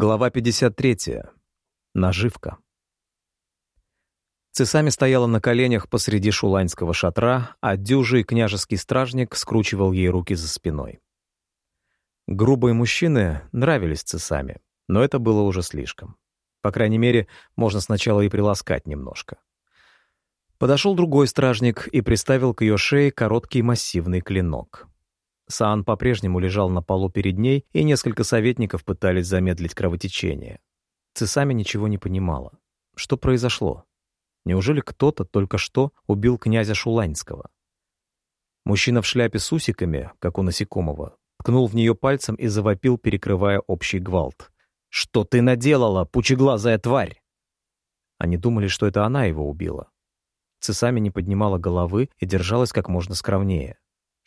Глава 53. Наживка. Цесами стояла на коленях посреди шуланьского шатра, а дюжий княжеский стражник скручивал ей руки за спиной. Грубые мужчины нравились цесами, но это было уже слишком. По крайней мере, можно сначала и приласкать немножко. Подошел другой стражник и приставил к ее шее короткий массивный клинок. Саан по-прежнему лежал на полу перед ней, и несколько советников пытались замедлить кровотечение. Цесами ничего не понимала. Что произошло? Неужели кто-то только что убил князя Шуланьского? Мужчина в шляпе с усиками, как у насекомого, ткнул в нее пальцем и завопил, перекрывая общий гвалт. «Что ты наделала, пучеглазая тварь?» Они думали, что это она его убила. Цесами не поднимала головы и держалась как можно скромнее.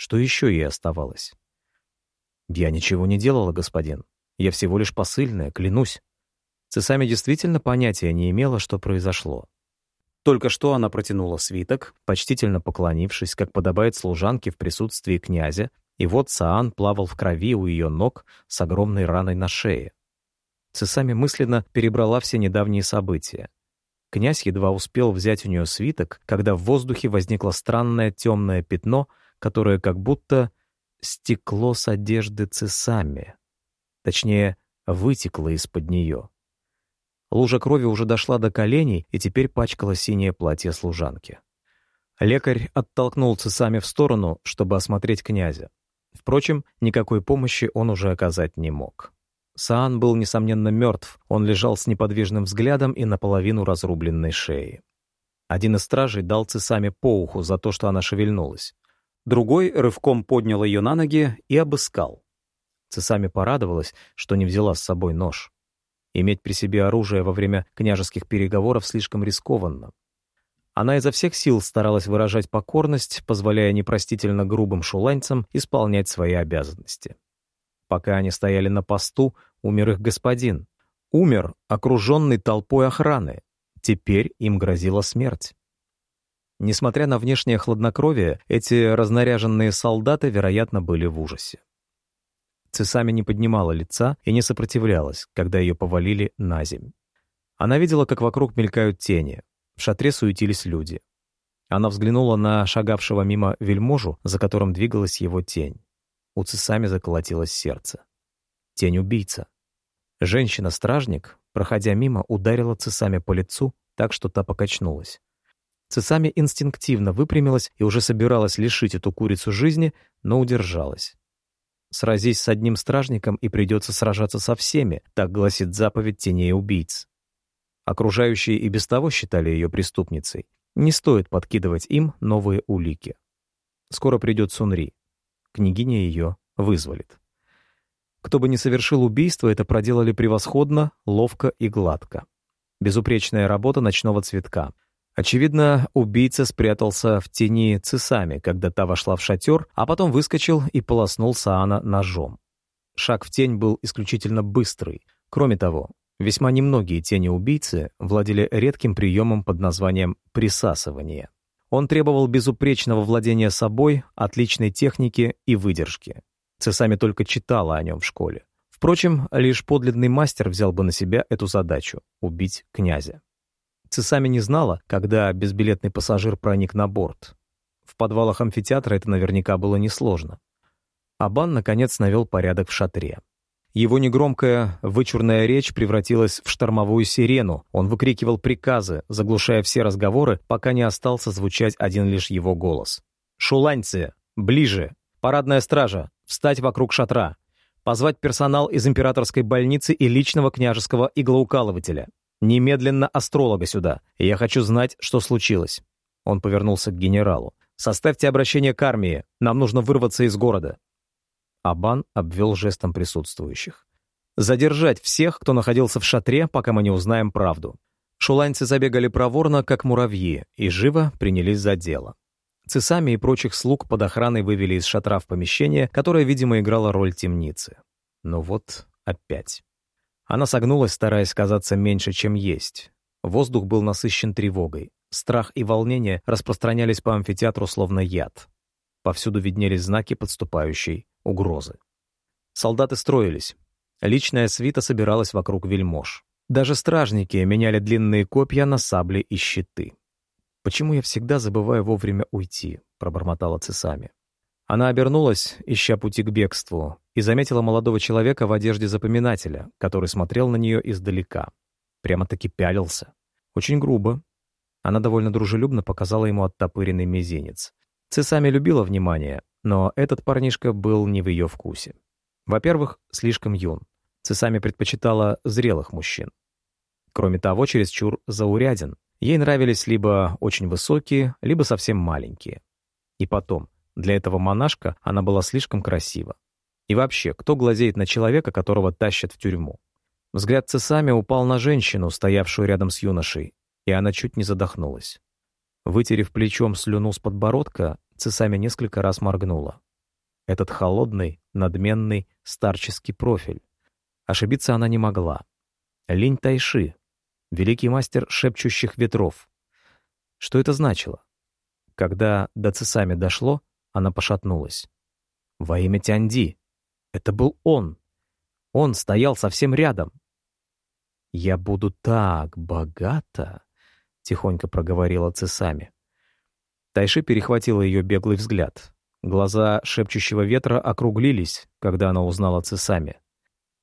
Что еще ей оставалось? «Я ничего не делала, господин. Я всего лишь посыльная, клянусь». Цесами действительно понятия не имела, что произошло. Только что она протянула свиток, почтительно поклонившись, как подобает служанке в присутствии князя, и вот Саан плавал в крови у ее ног с огромной раной на шее. Цесами мысленно перебрала все недавние события. Князь едва успел взять у нее свиток, когда в воздухе возникло странное темное пятно — которое как будто стекло с одежды цесами. Точнее, вытекло из-под нее. Лужа крови уже дошла до коленей и теперь пачкала синее платье служанки. Лекарь оттолкнул цесами в сторону, чтобы осмотреть князя. Впрочем, никакой помощи он уже оказать не мог. Саан был, несомненно, мертв, он лежал с неподвижным взглядом и наполовину разрубленной шеей. Один из стражей дал цесами по уху за то, что она шевельнулась. Другой рывком поднял ее на ноги и обыскал. Цесами порадовалась, что не взяла с собой нож. Иметь при себе оружие во время княжеских переговоров слишком рискованно. Она изо всех сил старалась выражать покорность, позволяя непростительно грубым шуланьцам исполнять свои обязанности. Пока они стояли на посту, умер их господин. Умер, окруженный толпой охраны. Теперь им грозила смерть. Несмотря на внешнее хладнокровие, эти разнаряженные солдаты, вероятно, были в ужасе. Цесами не поднимала лица и не сопротивлялась, когда ее повалили на земь. Она видела, как вокруг мелькают тени. В шатре суетились люди. Она взглянула на шагавшего мимо вельможу, за которым двигалась его тень. У Цесами заколотилось сердце. Тень-убийца. Женщина-стражник, проходя мимо, ударила Цесами по лицу, так что та покачнулась. Цесами инстинктивно выпрямилась и уже собиралась лишить эту курицу жизни, но удержалась. «Сразись с одним стражником, и придется сражаться со всеми», так гласит заповедь теней убийц. Окружающие и без того считали ее преступницей. Не стоит подкидывать им новые улики. Скоро придет Сунри. Княгиня ее вызволит. Кто бы ни совершил убийство, это проделали превосходно, ловко и гладко. Безупречная работа ночного цветка — Очевидно, убийца спрятался в тени цесами, когда та вошла в шатер, а потом выскочил и полоснул Саана ножом. Шаг в тень был исключительно быстрый. Кроме того, весьма немногие тени-убийцы владели редким приемом под названием «присасывание». Он требовал безупречного владения собой, отличной техники и выдержки. Цесами только читала о нем в школе. Впрочем, лишь подлинный мастер взял бы на себя эту задачу — убить князя. Цесами не знала, когда безбилетный пассажир проник на борт. В подвалах амфитеатра это наверняка было несложно. Абан, наконец, навел порядок в шатре. Его негромкая, вычурная речь превратилась в штормовую сирену. Он выкрикивал приказы, заглушая все разговоры, пока не остался звучать один лишь его голос. «Шуланьцы! Ближе! Парадная стража! Встать вокруг шатра! Позвать персонал из императорской больницы и личного княжеского иглоукалывателя! Немедленно астролога сюда. Я хочу знать, что случилось». Он повернулся к генералу. «Составьте обращение к армии. Нам нужно вырваться из города». Абан обвел жестом присутствующих. «Задержать всех, кто находился в шатре, пока мы не узнаем правду». Шуланьцы забегали проворно, как муравьи, и живо принялись за дело. Цесами и прочих слуг под охраной вывели из шатра в помещение, которое, видимо, играло роль темницы. Ну вот опять. Она согнулась, стараясь казаться меньше, чем есть. Воздух был насыщен тревогой. Страх и волнение распространялись по амфитеатру словно яд. Повсюду виднелись знаки подступающей угрозы. Солдаты строились. Личная свита собиралась вокруг вельмож. Даже стражники меняли длинные копья на сабли и щиты. «Почему я всегда забываю вовремя уйти?» — пробормотала Цесами. Она обернулась, ища пути к бегству, и заметила молодого человека в одежде запоминателя, который смотрел на нее издалека. Прямо-таки пялился. Очень грубо. Она довольно дружелюбно показала ему оттопыренный мизинец. Цесами любила внимание, но этот парнишка был не в ее вкусе. Во-первых, слишком юн. Цесами предпочитала зрелых мужчин. Кроме того, чересчур зауряден. Ей нравились либо очень высокие, либо совсем маленькие. И потом, для этого монашка она была слишком красива. И вообще, кто глазеет на человека, которого тащат в тюрьму? Взгляд Цесами упал на женщину, стоявшую рядом с юношей, и она чуть не задохнулась. Вытерев плечом слюну с подбородка, Цесами несколько раз моргнула. Этот холодный, надменный, старческий профиль. Ошибиться она не могла. Линь Тайши, великий мастер шепчущих ветров. Что это значило? Когда до Цесами дошло, она пошатнулась. Во имя Тяньди. Это был он. Он стоял совсем рядом. «Я буду так богата», — тихонько проговорила Цесами. Тайши перехватила ее беглый взгляд. Глаза шепчущего ветра округлились, когда она узнала Цесами.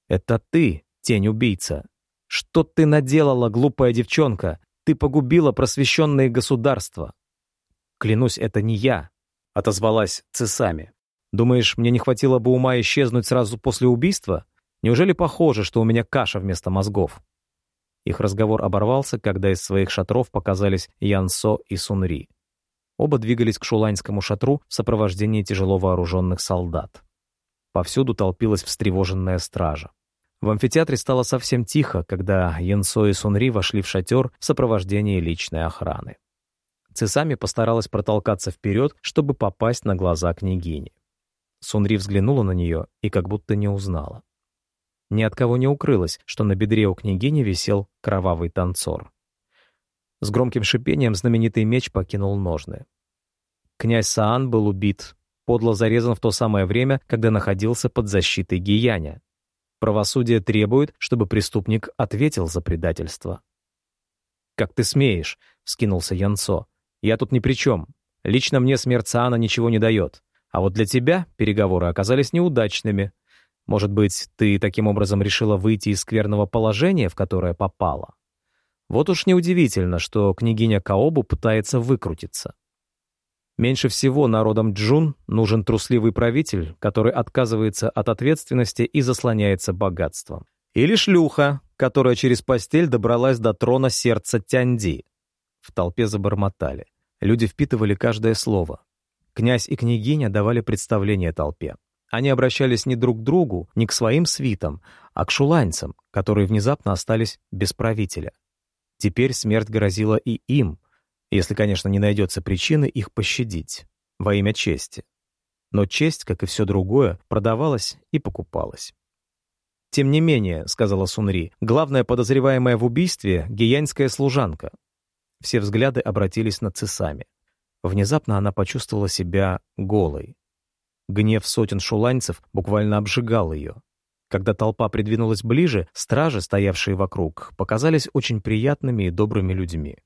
«Это ты, тень-убийца! Что ты наделала, глупая девчонка? Ты погубила просвещенные государства!» «Клянусь, это не я», — отозвалась Цесами. «Думаешь, мне не хватило бы ума исчезнуть сразу после убийства? Неужели похоже, что у меня каша вместо мозгов?» Их разговор оборвался, когда из своих шатров показались Янсо и Сунри. Оба двигались к шуланьскому шатру в сопровождении тяжело вооруженных солдат. Повсюду толпилась встревоженная стража. В амфитеатре стало совсем тихо, когда Янсо и Сунри вошли в шатер в сопровождении личной охраны. Цесами постаралась протолкаться вперед, чтобы попасть на глаза княгини. Сунри взглянула на нее и как будто не узнала. Ни от кого не укрылось, что на бедре у княгини висел кровавый танцор. С громким шипением знаменитый меч покинул ножны. Князь Саан был убит, подло зарезан в то самое время, когда находился под защитой Гияня. Правосудие требует, чтобы преступник ответил за предательство. «Как ты смеешь?» — вскинулся Янцо. «Я тут ни при чем. Лично мне смерть Саана ничего не дает. А вот для тебя переговоры оказались неудачными. Может быть, ты таким образом решила выйти из скверного положения, в которое попала?» Вот уж неудивительно, что княгиня Каобу пытается выкрутиться. Меньше всего народам Джун нужен трусливый правитель, который отказывается от ответственности и заслоняется богатством. Или шлюха, которая через постель добралась до трона сердца Тяньди. В толпе забормотали. Люди впитывали каждое слово. Князь и княгиня давали представление толпе. Они обращались не друг к другу, не к своим свитам, а к шуланцам, которые внезапно остались без правителя. Теперь смерть грозила и им, если, конечно, не найдется причины их пощадить во имя чести. Но честь, как и все другое, продавалась и покупалась. «Тем не менее», — сказала Сунри, — «главная подозреваемая в убийстве — гиянская служанка». Все взгляды обратились на Цесами. Внезапно она почувствовала себя голой. Гнев сотен шуланцев буквально обжигал ее. Когда толпа придвинулась ближе, стражи, стоявшие вокруг, показались очень приятными и добрыми людьми.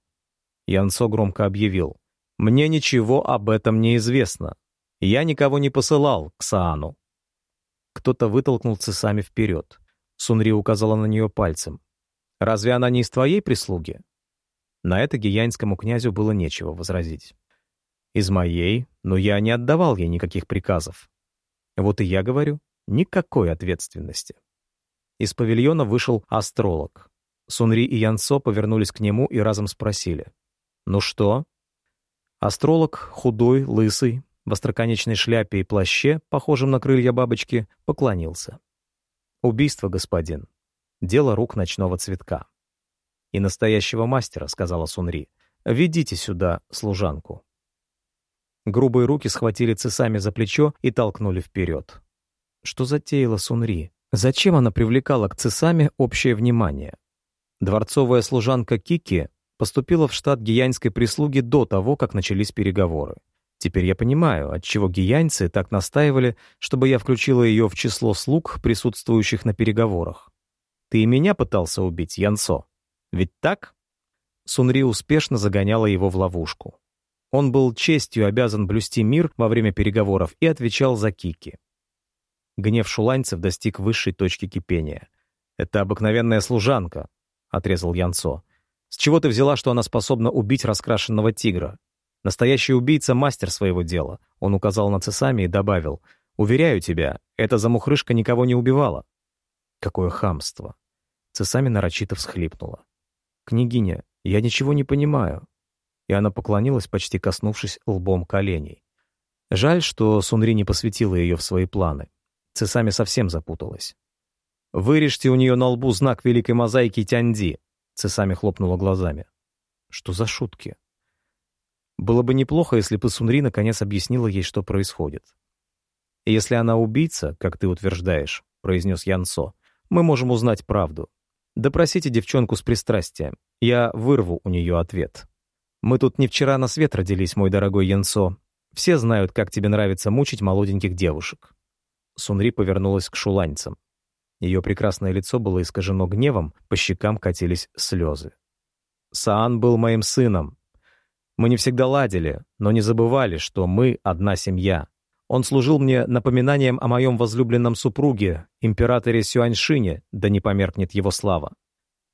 Янцо громко объявил. «Мне ничего об этом не известно. Я никого не посылал к Саану». Кто-то вытолкнул Цесами вперед. Сунри указала на нее пальцем. «Разве она не из твоей прислуги?» На это гиянскому князю было нечего возразить. «Из моей, но я не отдавал ей никаких приказов. Вот и я говорю, Никакой ответственности. Из павильона вышел астролог. Сунри и Янсо повернулись к нему и разом спросили. «Ну что?» Астролог, худой, лысый, в остроконечной шляпе и плаще, похожем на крылья бабочки, поклонился. «Убийство, господин. Дело рук ночного цветка». «И настоящего мастера», — сказала Сунри. «Ведите сюда служанку». Грубые руки схватили цесами за плечо и толкнули вперед. Что затеяла Сунри? Зачем она привлекала к Цесаме общее внимание? Дворцовая служанка Кики поступила в штат гиянской прислуги до того, как начались переговоры. Теперь я понимаю, отчего гияньцы так настаивали, чтобы я включила ее в число слуг, присутствующих на переговорах. Ты и меня пытался убить, Янсо. Ведь так? Сунри успешно загоняла его в ловушку. Он был честью обязан блюсти мир во время переговоров и отвечал за Кики. Гнев шуланцев достиг высшей точки кипения. «Это обыкновенная служанка», — отрезал Янцо. «С чего ты взяла, что она способна убить раскрашенного тигра? Настоящий убийца — мастер своего дела». Он указал на Цесами и добавил. «Уверяю тебя, эта замухрышка никого не убивала». Какое хамство. Цесами нарочито всхлипнула. «Княгиня, я ничего не понимаю». И она поклонилась, почти коснувшись лбом коленей. Жаль, что Сунри не посвятила ее в свои планы. Цесами совсем запуталась. «Вырежьте у нее на лбу знак великой мозаики Тяньди», Цесами хлопнула глазами. «Что за шутки?» Было бы неплохо, если бы Сунри наконец объяснила ей, что происходит. «Если она убийца, как ты утверждаешь», — произнес Янсо, — «мы можем узнать правду. Допросите девчонку с пристрастием. Я вырву у нее ответ. Мы тут не вчера на свет родились, мой дорогой Янсо. Все знают, как тебе нравится мучить молоденьких девушек». Сунри повернулась к шуланьцам. Ее прекрасное лицо было искажено гневом, по щекам катились слезы. «Саан был моим сыном. Мы не всегда ладили, но не забывали, что мы одна семья. Он служил мне напоминанием о моем возлюбленном супруге, императоре Сюаньшине, да не померкнет его слава».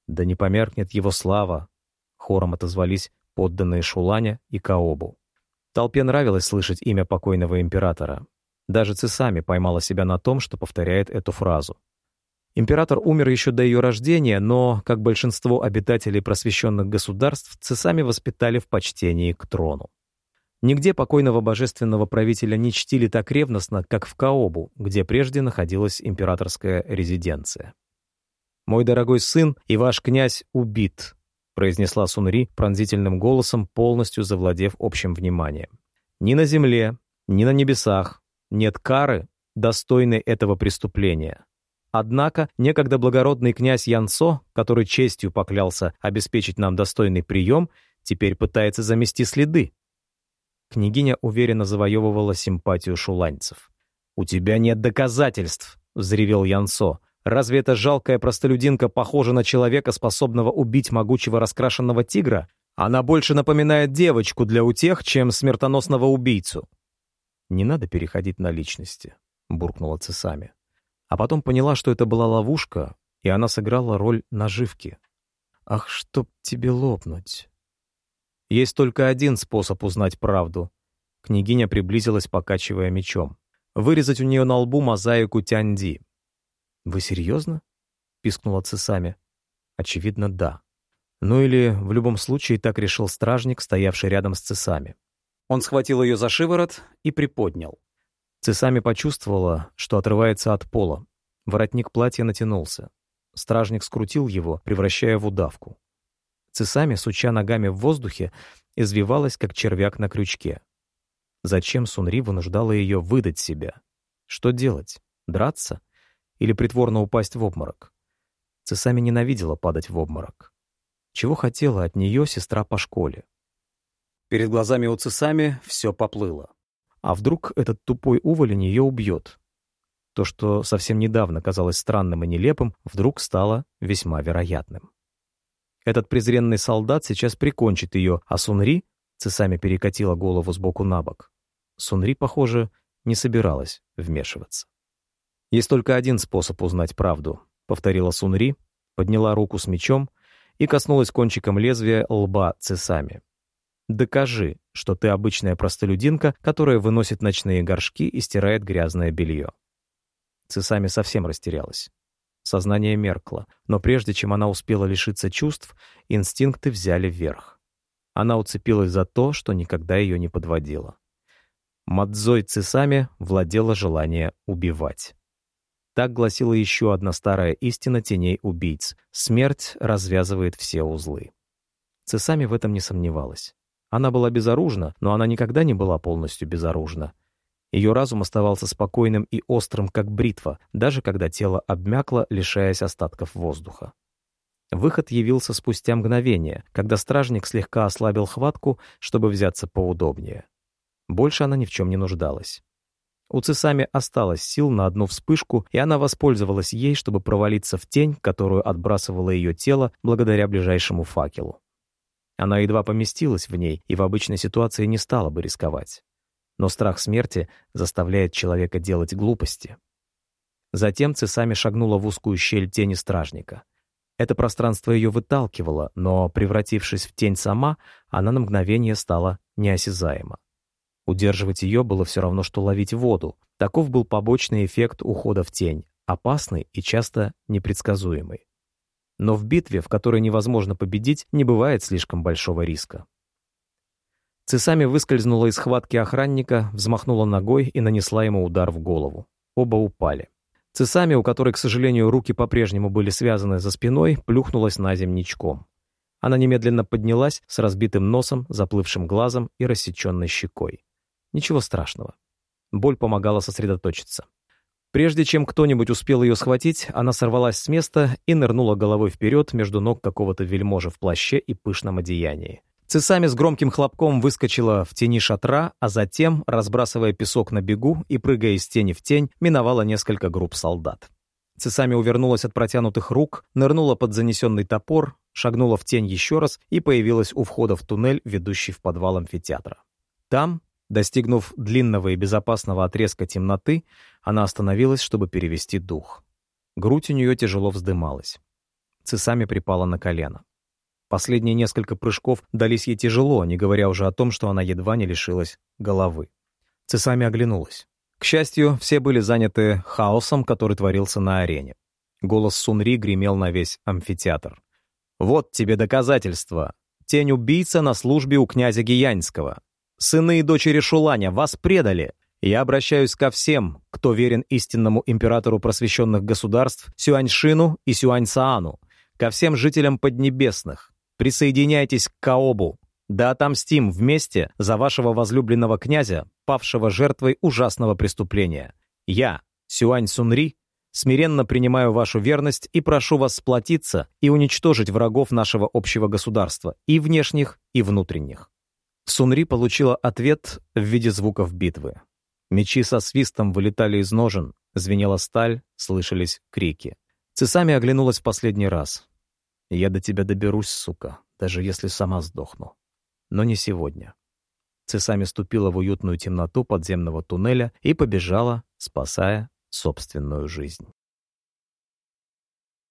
«Да не померкнет его слава», — хором отозвались подданные Шуланя и Каобу. Толпе нравилось слышать имя покойного императора. Даже Цесами поймала себя на том, что повторяет эту фразу. Император умер еще до ее рождения, но, как большинство обитателей просвещенных государств, цесами воспитали в почтении к трону. Нигде покойного божественного правителя не чтили так ревностно, как в Каобу, где прежде находилась императорская резиденция. «Мой дорогой сын и ваш князь убит», произнесла Сунри пронзительным голосом, полностью завладев общим вниманием. «Ни на земле, ни на небесах нет кары, достойной этого преступления. Однако некогда благородный князь Янсо, который честью поклялся обеспечить нам достойный прием, теперь пытается замести следы. Княгиня уверенно завоевывала симпатию шуланцев. «У тебя нет доказательств!» — взревел Янсо. «Разве эта жалкая простолюдинка похожа на человека, способного убить могучего раскрашенного тигра? Она больше напоминает девочку для утех, чем смертоносного убийцу». «Не надо переходить на личности», — буркнула Цесами а потом поняла, что это была ловушка, и она сыграла роль наживки. Ах, чтоб тебе лопнуть. Есть только один способ узнать правду. Княгиня приблизилась, покачивая мечом. Вырезать у нее на лбу мозаику Тяньди. «Вы серьезно?» — пискнула Цесами. «Очевидно, да. Ну или, в любом случае, так решил стражник, стоявший рядом с Цесами. Он схватил ее за шиворот и приподнял. Цесами почувствовала, что отрывается от пола. Воротник платья натянулся. Стражник скрутил его, превращая в удавку. Цесами, суча ногами в воздухе, извивалась, как червяк на крючке. Зачем Сунри вынуждала ее выдать себя? Что делать? Драться? Или притворно упасть в обморок? Цесами ненавидела падать в обморок. Чего хотела от нее сестра по школе? Перед глазами у Цесами все поплыло. А вдруг этот тупой уволень ее убьет? То, что совсем недавно казалось странным и нелепым, вдруг стало весьма вероятным. Этот презренный солдат сейчас прикончит ее, а Сунри, цесами перекатила голову сбоку на бок. Сунри, похоже, не собиралась вмешиваться. «Есть только один способ узнать правду», — повторила Сунри, подняла руку с мечом и коснулась кончиком лезвия лба цесами. Докажи, что ты обычная простолюдинка, которая выносит ночные горшки и стирает грязное белье. Цесами совсем растерялась. Сознание меркло, но прежде чем она успела лишиться чувств, инстинкты взяли вверх. Она уцепилась за то, что никогда ее не подводило. Мадзой Цесами владело желание убивать. Так гласила еще одна старая истина теней убийц. Смерть развязывает все узлы. Цесами в этом не сомневалась. Она была безоружна, но она никогда не была полностью безоружна. Ее разум оставался спокойным и острым, как бритва, даже когда тело обмякло, лишаясь остатков воздуха. Выход явился спустя мгновение, когда стражник слегка ослабил хватку, чтобы взяться поудобнее. Больше она ни в чем не нуждалась. У Цесами осталось сил на одну вспышку, и она воспользовалась ей, чтобы провалиться в тень, которую отбрасывало ее тело благодаря ближайшему факелу. Она едва поместилась в ней и в обычной ситуации не стала бы рисковать. Но страх смерти заставляет человека делать глупости. Затем Цесами шагнула в узкую щель тени стражника. Это пространство ее выталкивало, но, превратившись в тень сама, она на мгновение стала неосязаема. Удерживать ее было все равно, что ловить воду. Таков был побочный эффект ухода в тень, опасный и часто непредсказуемый. Но в битве, в которой невозможно победить, не бывает слишком большого риска. Цесами выскользнула из схватки охранника, взмахнула ногой и нанесла ему удар в голову. Оба упали. Цесами, у которой, к сожалению, руки по-прежнему были связаны за спиной, плюхнулась на земничком. Она немедленно поднялась с разбитым носом, заплывшим глазом и рассеченной щекой. Ничего страшного. Боль помогала сосредоточиться. Прежде чем кто-нибудь успел ее схватить, она сорвалась с места и нырнула головой вперед между ног какого-то вельможа в плаще и пышном одеянии. Цесами с громким хлопком выскочила в тени шатра, а затем, разбрасывая песок на бегу и прыгая из тени в тень, миновала несколько групп солдат. Цесами увернулась от протянутых рук, нырнула под занесенный топор, шагнула в тень еще раз и появилась у входа в туннель, ведущий в подвал амфитеатра. Там, Достигнув длинного и безопасного отрезка темноты, она остановилась, чтобы перевести дух. Грудь у нее тяжело вздымалась. Цесами припала на колено. Последние несколько прыжков дались ей тяжело, не говоря уже о том, что она едва не лишилась головы. Цесами оглянулась. К счастью, все были заняты хаосом, который творился на арене. Голос Сунри гремел на весь амфитеатр. «Вот тебе доказательство. Тень убийца на службе у князя Гиянского. Сыны и дочери Шуланя, вас предали. Я обращаюсь ко всем, кто верен истинному императору просвещенных государств Сюаньшину и Сюаньсаану, ко всем жителям Поднебесных. Присоединяйтесь к Каобу. Да отомстим вместе за вашего возлюбленного князя, павшего жертвой ужасного преступления. Я, Сюань Сунри, смиренно принимаю вашу верность и прошу вас сплотиться и уничтожить врагов нашего общего государства, и внешних, и внутренних. Сунри получила ответ в виде звуков битвы. Мечи со свистом вылетали из ножен, звенела сталь, слышались крики. Цесами оглянулась в последний раз. «Я до тебя доберусь, сука, даже если сама сдохну. Но не сегодня». Цесами ступила в уютную темноту подземного туннеля и побежала, спасая собственную жизнь.